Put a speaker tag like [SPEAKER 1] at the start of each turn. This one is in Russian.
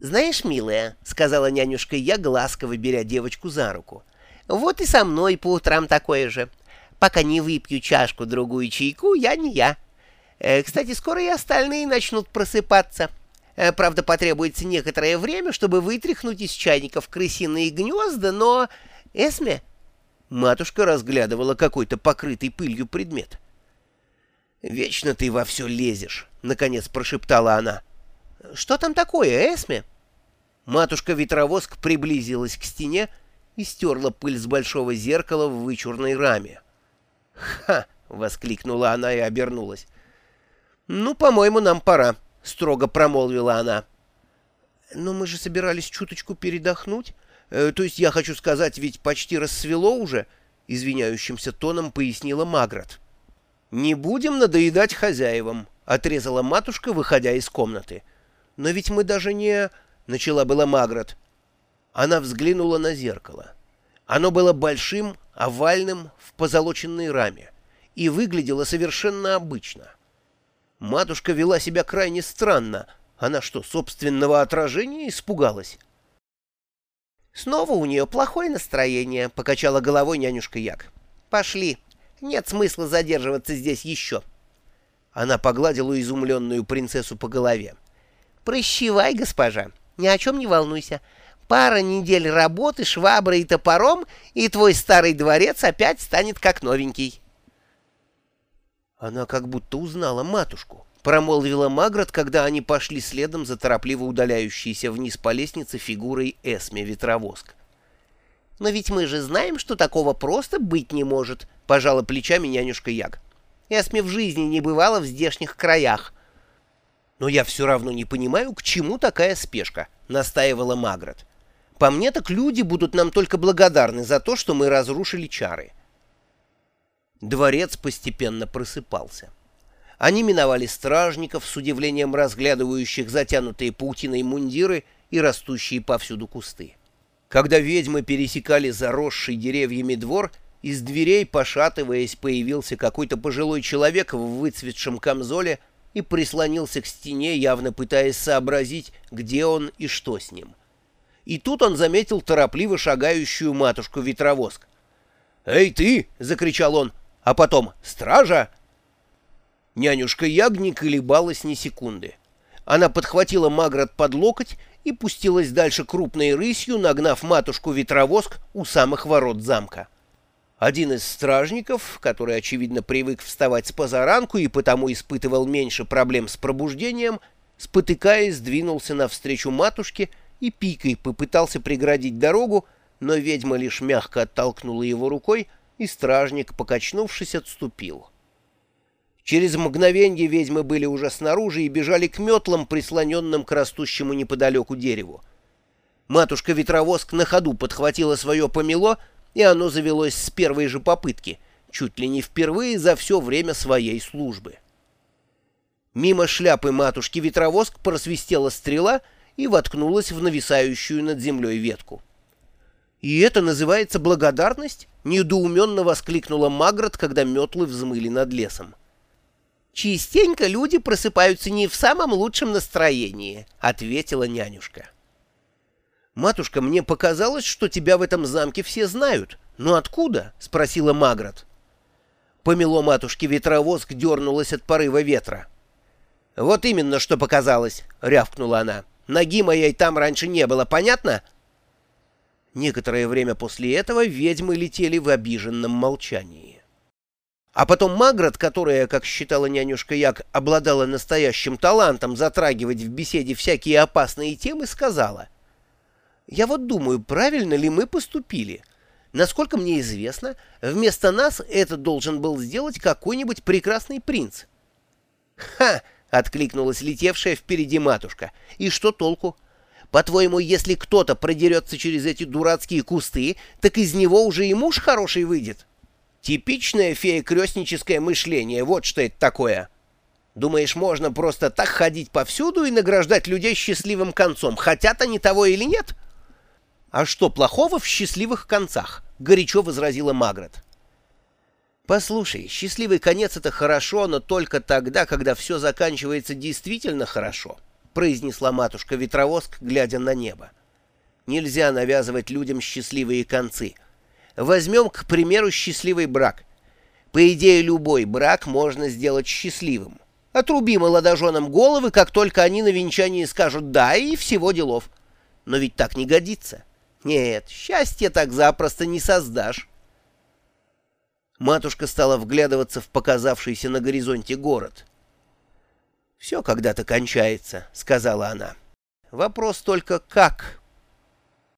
[SPEAKER 1] «Знаешь, милая», — сказала нянюшка я, ласково беря девочку за руку, — «вот и со мной по утрам такое же. Пока не выпью чашку-другую чайку, я не я. Э, кстати, скоро и остальные начнут просыпаться. Э, правда, потребуется некоторое время, чтобы вытряхнуть из чайников крысиные гнезда, но... Эсме?» Матушка разглядывала какой-то покрытый пылью предмет. «Вечно ты во все лезешь», — наконец прошептала она. «Что там такое, Эсме?» Матушка-ветровоск приблизилась к стене и стерла пыль с большого зеркала в вычурной раме. «Ха!» — воскликнула она и обернулась. «Ну, по-моему, нам пора», — строго промолвила она. «Но мы же собирались чуточку передохнуть. Э, то есть я хочу сказать, ведь почти рассвело уже», — извиняющимся тоном пояснила Маград. «Не будем надоедать хозяевам», — отрезала матушка, выходя из комнаты. «Но ведь мы даже не...» — начала была Маград. Она взглянула на зеркало. Оно было большим, овальным, в позолоченной раме и выглядело совершенно обычно. Матушка вела себя крайне странно. Она что, собственного отражения испугалась? «Снова у нее плохое настроение», — покачала головой нянюшка Як. «Пошли. Нет смысла задерживаться здесь еще». Она погладила изумленную принцессу по голове. «Прощевай, госпожа, ни о чем не волнуйся. Пара недель работы шваброй и топором, и твой старый дворец опять станет как новенький».
[SPEAKER 2] Она как будто узнала матушку, промолвила Маград, когда они пошли следом за торопливо удаляющейся вниз по лестнице фигурой Эсме Ветровоск.
[SPEAKER 1] «Но ведь мы же знаем, что такого просто быть не может», — пожала плечами нянюшка Яг. «Эсме в жизни не бывала в здешних краях».
[SPEAKER 2] «Но я все равно не понимаю, к чему такая спешка», — настаивала Маград. «По мне так люди будут нам только благодарны за то, что мы разрушили чары». Дворец постепенно просыпался. Они миновали стражников, с удивлением разглядывающих затянутые паутиной мундиры и растущие повсюду кусты. Когда ведьмы пересекали заросший деревьями двор, из дверей, пошатываясь, появился какой-то пожилой человек в выцветшем камзоле и прислонился к стене, явно пытаясь сообразить, где он и что с ним. И тут он заметил торопливо шагающую матушку-ветровоск. «Эй, ты!» — закричал он а потом «Стража!». Нянюшка Ягни колебалась ни секунды. Она подхватила Маград под локоть и пустилась дальше крупной рысью, нагнав матушку-ветровоск у самых ворот замка. Один из стражников, который, очевидно, привык вставать с позаранку и потому испытывал меньше проблем с пробуждением, спотыкаясь, двинулся навстречу матушке и пикой попытался преградить дорогу, но ведьма лишь мягко оттолкнула его рукой, и стражник, покачнувшись, отступил. Через мгновенье ведьмы были уже снаружи и бежали к метлам, прислоненным к растущему неподалеку дереву. Матушка-ветровоск на ходу подхватила свое помело, и оно завелось с первой же попытки, чуть ли не впервые за все время своей службы. Мимо шляпы матушки-ветровоск просвистела стрела и воткнулась в нависающую над землей ветку. «И это называется благодарность?» — недоуменно воскликнула Маград, когда метлы взмыли над лесом.
[SPEAKER 1] «Частенько люди просыпаются не в самом лучшем настроении», — ответила нянюшка.
[SPEAKER 2] «Матушка, мне показалось, что тебя в этом замке все знают. Но откуда?» — спросила Маград. Помело матушки ветровозг дернулась от порыва ветра. «Вот именно, что показалось», — рявкнула она. «Ноги моей там раньше не было, понятно?» Некоторое время после этого ведьмы летели в обиженном молчании. А потом Маград, которая, как считала нянюшка Як, обладала настоящим талантом затрагивать в беседе всякие опасные темы, сказала, «Я вот думаю, правильно ли мы поступили? Насколько мне известно, вместо нас это должен был сделать какой-нибудь прекрасный принц». «Ха!» — откликнулась летевшая впереди матушка. «И что толку?» По-твоему, если кто-то продерется через эти дурацкие кусты, так из него уже и муж хороший выйдет? Типичное фея-крестническое мышление, вот что это такое. Думаешь, можно просто так ходить повсюду и награждать людей счастливым концом, хотят они того или нет? А что плохого в счастливых концах? Горячо возразила Маград. Послушай, счастливый конец — это хорошо, но только тогда, когда все заканчивается действительно хорошо. — произнесла матушка-ветровоск, глядя на небо. Нельзя навязывать людям счастливые концы. Возьмем, к примеру, счастливый брак. По идее, любой брак можно сделать счастливым. Отруби молодоженам головы, как только они на венчании скажут «да» и всего делов. Но ведь так не годится. Нет, счастье так запросто не создашь. Матушка стала вглядываться в показавшийся на горизонте город. «Все когда-то кончается», — сказала она. «Вопрос только как».